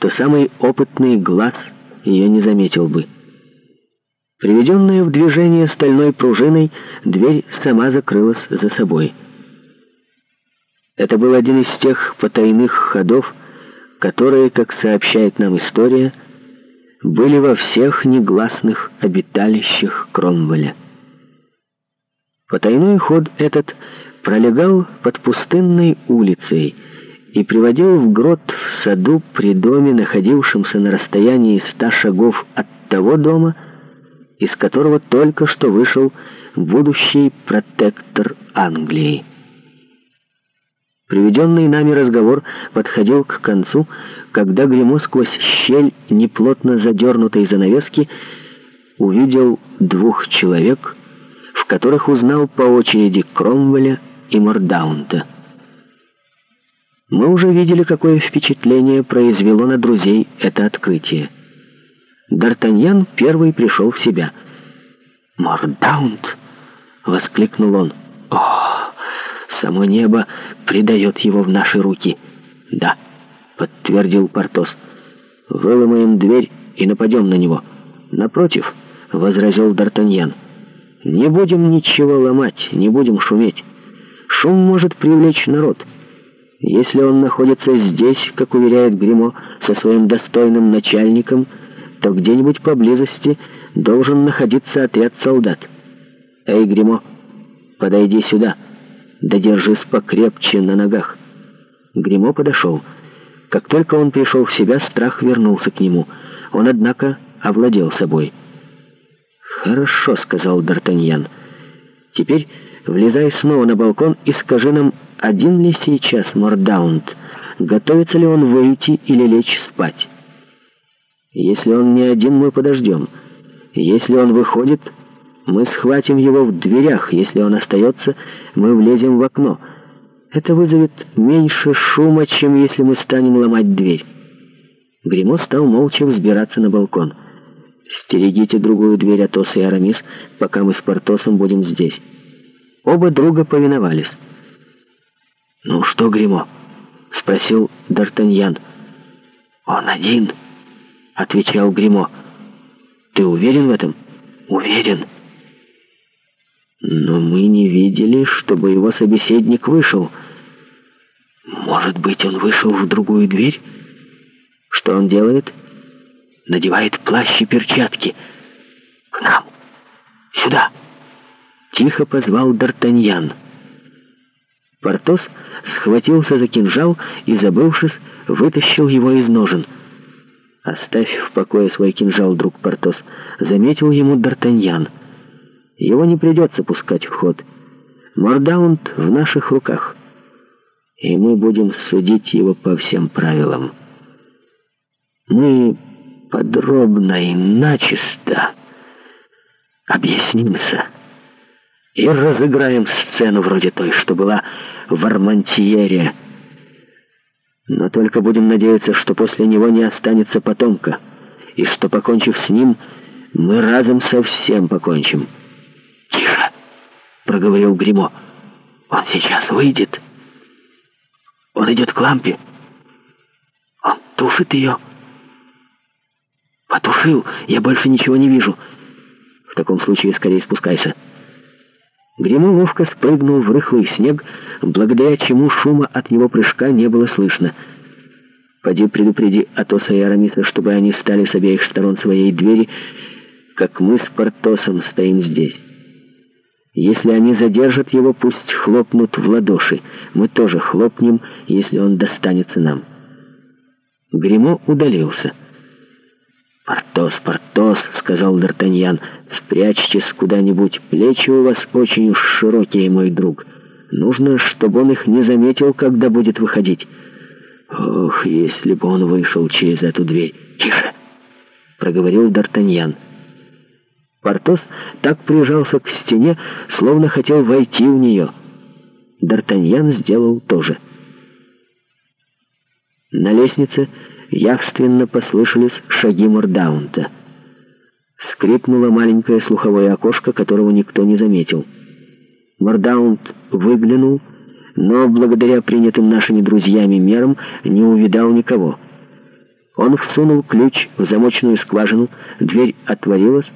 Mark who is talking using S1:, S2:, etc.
S1: что самый опытный глаз ее не заметил бы. Приведенная в движение стальной пружиной, дверь сама закрылась за собой. Это был один из тех потайных ходов, которые, как сообщает нам история, были во всех негласных обиталищах Кромвеля. Потайной ход этот пролегал под пустынной улицей – и приводил в грот в саду при доме, находившемся на расстоянии ста шагов от того дома, из которого только что вышел будущий протектор Англии. Приведенный нами разговор подходил к концу, когда Гремо сквозь щель неплотно задернутой занавески увидел двух человек, в которых узнал по очереди Кромвеля и Мордаунта. Мы уже видели, какое впечатление произвело на друзей это открытие. Д'Артаньян первый пришел в себя. «Мордаунд!» — воскликнул он. «О, само небо предает его в наши руки!» «Да», — подтвердил Портос. «Выломаем дверь и нападем на него». «Напротив», — возразил Д'Артаньян. «Не будем ничего ломать, не будем шуметь. Шум может привлечь народ». Если он находится здесь, как уверяет Гримо, со своим достойным начальником, то где-нибудь поблизости должен находиться отряд солдат. Эй, Гримо, подойди сюда. Да держись покрепче на ногах. Гримо подошел. Как только он пришел в себя, страх вернулся к нему. Он, однако, овладел собой. «Хорошо», — сказал Д'Артаньян. «Теперь влезай снова на балкон и скажи нам один ли сейчас Мордаунд, готовится ли он выйти или лечь спать. Если он не один, мы подождем. Если он выходит, мы схватим его в дверях. Если он остается, мы влезем в окно. Это вызовет меньше шума, чем если мы станем ломать дверь. Гремо стал молча взбираться на балкон. «Стерегите другую дверь, Атос и Арамис, пока мы с Портосом будем здесь». Оба друга повиновались. «Ну что, Гримо?» — спросил Д'Артаньян. «Он один», — отвечал Гримо. «Ты уверен в этом?» «Уверен». «Но мы не видели, чтобы его собеседник вышел. Может быть, он вышел в другую дверь? Что он делает?» «Надевает плащ и перчатки. К нам. Сюда!» Тихо позвал Д'Артаньян. «Д'Артаньян». Портос схватился за кинжал и, забывшись, вытащил его из ножен. «Оставь в покое свой кинжал, друг Портос», — заметил ему Д'Артаньян. «Его не придется пускать в ход. Мордаунд в наших руках, и мы будем судить его по всем правилам». «Мы подробно и начисто объяснимся» и разыграем сцену вроде той, что была в Армантьере. Но только будем надеяться, что после него не останется потомка, и что, покончив с ним, мы разом совсем покончим. — Тише! — проговорил Гримо. Он сейчас выйдет. Он идет к лампе. Он тушит ее. Потушил. Я больше ничего не вижу. В таком случае скорее спускайся. — Грему ловко спрыгнул в рыхлый снег, благодаря чему шума от его прыжка не было слышно. «Поди предупреди Атоса и Арамиса, чтобы они стали с обеих сторон своей двери, как мы с Портосом стоим здесь. Если они задержат его, пусть хлопнут в ладоши. Мы тоже хлопнем, если он достанется нам». Гремо удалился. «Портос, Портос!» — сказал Д'Артаньян. «Спрячьтесь куда-нибудь. Плечи у вас очень уж широкие, мой друг. Нужно, чтобы он их не заметил, когда будет выходить». «Ох, если бы он вышел через эту дверь!» «Тише!» — проговорил Д'Артаньян. Портос так прижался к стене, словно хотел войти в нее. Д'Артаньян сделал то же. На лестнице явственно послышались шаги Мордаунта. Скрипнуло маленькое слуховое окошко, которого никто не заметил. Мордаунт выглянул, но благодаря принятым нашими друзьями мерам не увидал никого. Он всунул ключ в замочную скважину, дверь отворилась,